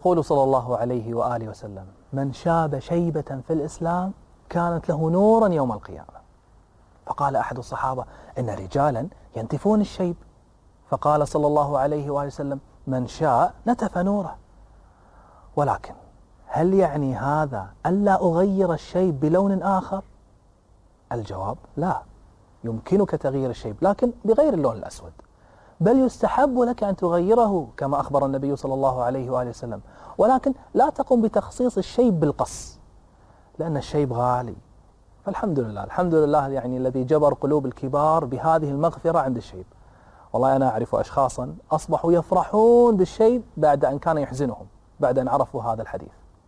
يقول صلى الله عليه وآله وسلم من شاب شيبة في الإسلام كانت له نورا يوم القيامة. فقال أحد الصحابة إن رجالا ينتفون الشيب. فقال صلى الله عليه وآله وسلم من شاء نتف نوره. ولكن هل يعني هذا ألا أغير الشيب بلون آخر؟ الجواب لا يمكنك تغيير الشيب لكن بغير اللون الأسود. بل يستحب لك أن تغيره كما أخبر النبي صلى الله عليه وآله وسلم. ولكن لا تقم بتخصيص الشيب بالقص لأن الشيب غالي. فالحمد لله الحمد لله يعني الذي جبر قلوب الكبار بهذه المغفرة عند الشيب. والله أنا أعرف أشخاصا أصبحوا يفرحون بالشيب بعد أن كان يحزنهم بعد أن عرفوا هذا الحديث.